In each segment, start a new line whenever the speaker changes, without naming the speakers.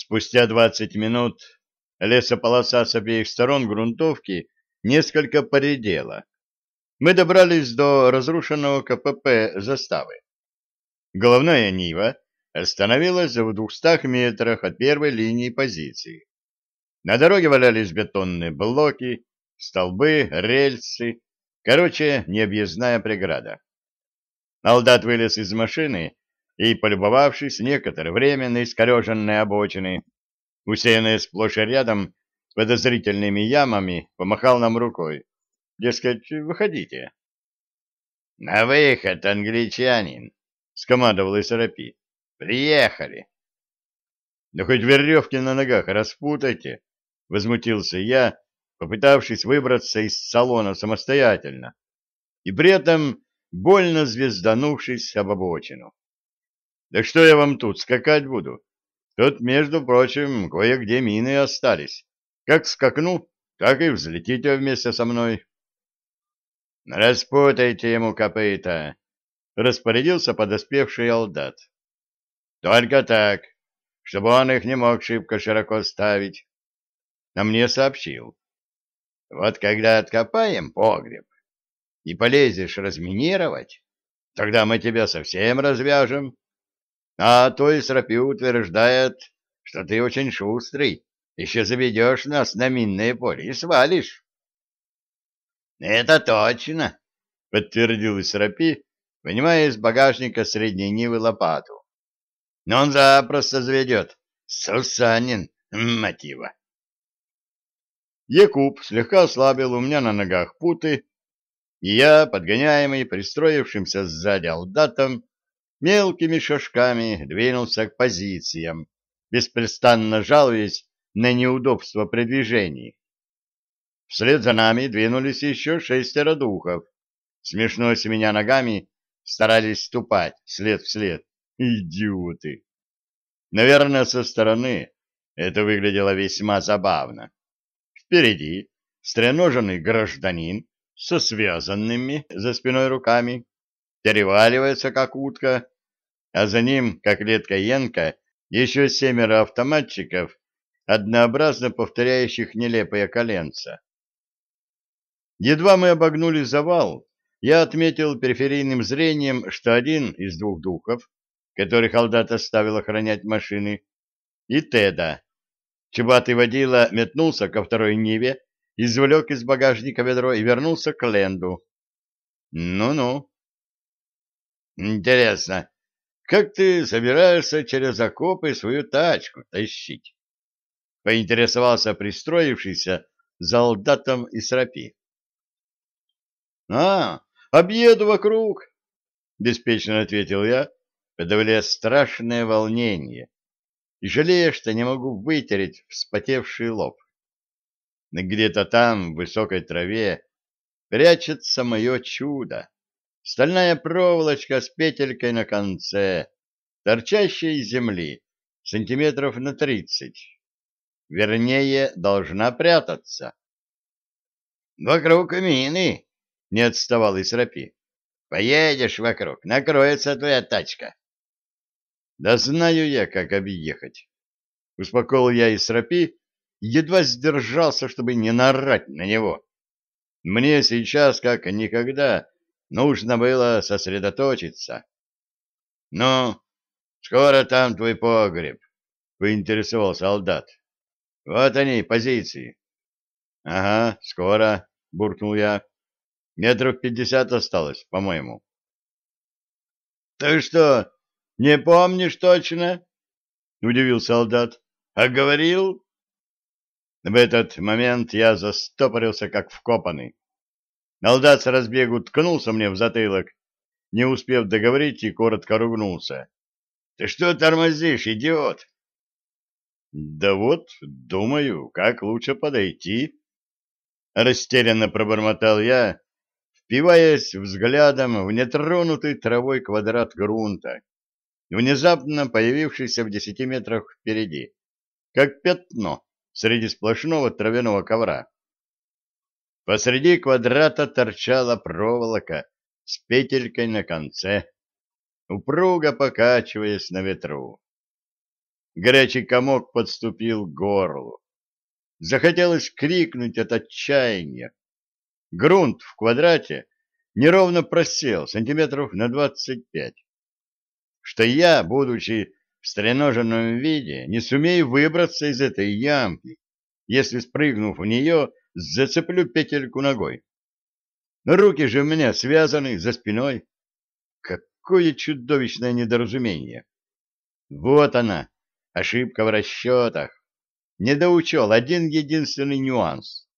Спустя двадцать минут лесополоса с обеих сторон грунтовки несколько поредела. Мы добрались до разрушенного КПП заставы. Головная Нива остановилась в двухстах метрах от первой линии позиции. На дороге валялись бетонные блоки, столбы, рельсы, короче, необъездная преграда. Алдат вылез из машины и, полюбовавшись некоторое время на искореженные обочины, усеянные сплошь и рядом подозрительными ямами, помахал нам рукой. Дескать, выходите. — На выход, англичанин! — скомандовал Исарапи. — Приехали! — Да хоть веревки на ногах распутайте! — возмутился я, попытавшись выбраться из салона самостоятельно, и при этом больно звезданувшись об обочину. Да что я вам тут скакать буду? Тут, между прочим, кое-где мины остались. Как скакну, так и взлетите вместе со мной. Распутайте ему копыта, распорядился подоспевший Алдат. Только так, чтобы он их не мог шибко широко ставить. А мне сообщил. Вот когда откопаем погреб и полезешь разминировать, тогда мы тебя совсем развяжем. А то и Срапи утверждает, что ты очень шустрый, еще заведешь нас на минное поле и свалишь. — Это точно, — подтвердил Срапи, вынимая из багажника средней Нивы лопату. — Но он запросто заведет. Сусанин, мотива. Якуб слегка ослабил у меня на ногах путы, и я, подгоняемый пристроившимся сзади алдатом, мелкими шажками двинулся к позициям, беспрестанно жалуясь на неудобство при движении. Вслед за нами двинулись еще шестеро духов. Смешно с меня ногами старались ступать след в след. Идиоты! Наверное, со стороны это выглядело весьма забавно. Впереди стреноженный гражданин со связанными за спиной руками, переваливается, как утка, а за ним, как летка Янка, еще семеро автоматчиков, однообразно повторяющих нелепые коленца. Едва мы обогнули завал, я отметил периферийным зрением, что один из двух духов, которых Алдат оставил охранять машины, и Теда. Чубатый водила метнулся ко второй Ниве, извлек из багажника ведро и вернулся к Ленду. Ну-ну, Интересно, как ты собираешься через окопы свою тачку тащить? Поинтересовался пристроившийся солдатом из рапи. А, объеду вокруг, беспечно ответил я, подавляя страшное волнение и жалея, что не могу вытереть вспотевший лоб. Где-то там, в высокой траве, прячется мое чудо стальная проволочка с петелькой на конце, торчащая из земли сантиметров на тридцать. Вернее, должна прятаться. «Вокруг мины!» — не отставал Исрапи. «Поедешь вокруг, накроется твоя тачка». «Да знаю я, как объехать». Успокоил я Исрапи, едва сдержался, чтобы не нарать на него. Мне сейчас, как никогда, Нужно было сосредоточиться. — Ну, скоро там твой погреб, — поинтересовался солдат. — Вот они, позиции. — Ага, скоро, — буркнул я. — Метров пятьдесят осталось, по-моему. — Ты что, не помнишь точно? — удивился солдат. — А говорил? В этот момент я застопорился, как вкопанный. Алдат разбегу ткнулся мне в затылок, не успев договорить, и коротко ругнулся. — Ты что тормозишь, идиот? — Да вот, думаю, как лучше подойти. Растерянно пробормотал я, впиваясь взглядом в нетронутый травой квадрат грунта, внезапно появившийся в десяти метрах впереди, как пятно среди сплошного травяного ковра. Посреди квадрата торчала проволока с петелькой на конце, упруго покачиваясь на ветру. Горячий комок подступил к горлу. Захотелось крикнуть от отчаяния. Грунт в квадрате неровно просел сантиметров на двадцать пять. Что я, будучи в стреноженном виде, не сумею выбраться из этой ямки, если, спрыгнув в нее, зацеплю петельку ногой. Руки же у меня связаны за спиной. Какое чудовищное недоразумение! Вот она, ошибка в расчетах. Недоучел один единственный нюанс.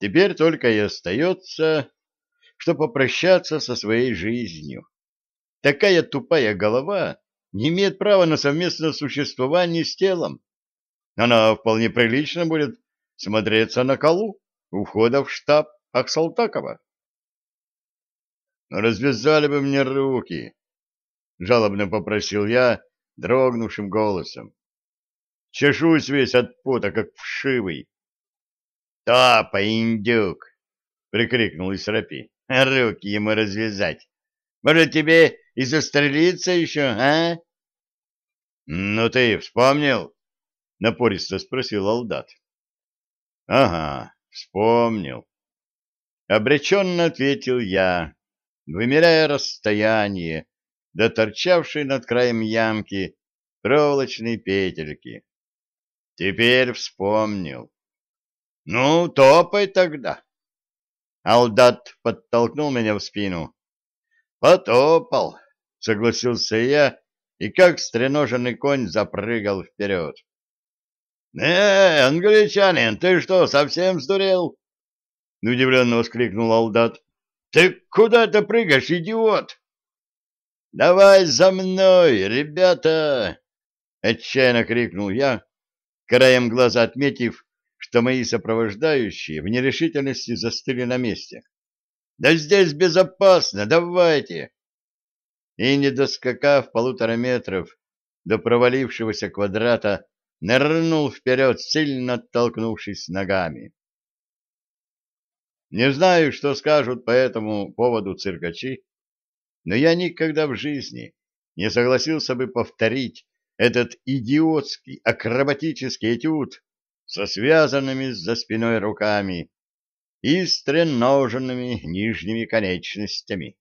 Теперь только и остается, что попрощаться со своей жизнью. Такая тупая голова не имеет права на совместное существование с телом. Она вполне прилично будет смотреться на колу у входа в штаб Аксалтакова. «Развязали бы мне руки!» — жалобно попросил я дрогнувшим голосом. «Чешусь весь от пота, как вшивый». «Топа, индюк!» — прикрикнул Исрапи. «Руки ему развязать! Может, тебе и застрелиться еще, а?» «Ну ты вспомнил?» — напористо спросил Алдат. «Ага, вспомнил». Обреченно ответил я, вымеряя расстояние до торчавшей над краем ямки проволочной петельки. Теперь вспомнил. «Ну, топай тогда!» Алдат подтолкнул меня в спину. «Потопал!» — согласился я, и как стреноженный конь запрыгал вперед. «Э, англичанин, ты что, совсем сдурел?» — удивленно воскликнул Алдат. «Ты куда ты прыгаешь, идиот?» «Давай за мной, ребята!» — отчаянно крикнул я, краем глаза отметив, что мои сопровождающие в нерешительности застыли на месте. «Да здесь безопасно, давайте!» И, не доскакав полутора метров до провалившегося квадрата, нырнул вперед, сильно оттолкнувшись ногами. Не знаю, что скажут по этому поводу циркачи, но я никогда в жизни не согласился бы повторить этот идиотский акробатический этюд со связанными за спиной руками и стреноженными нижними конечностями.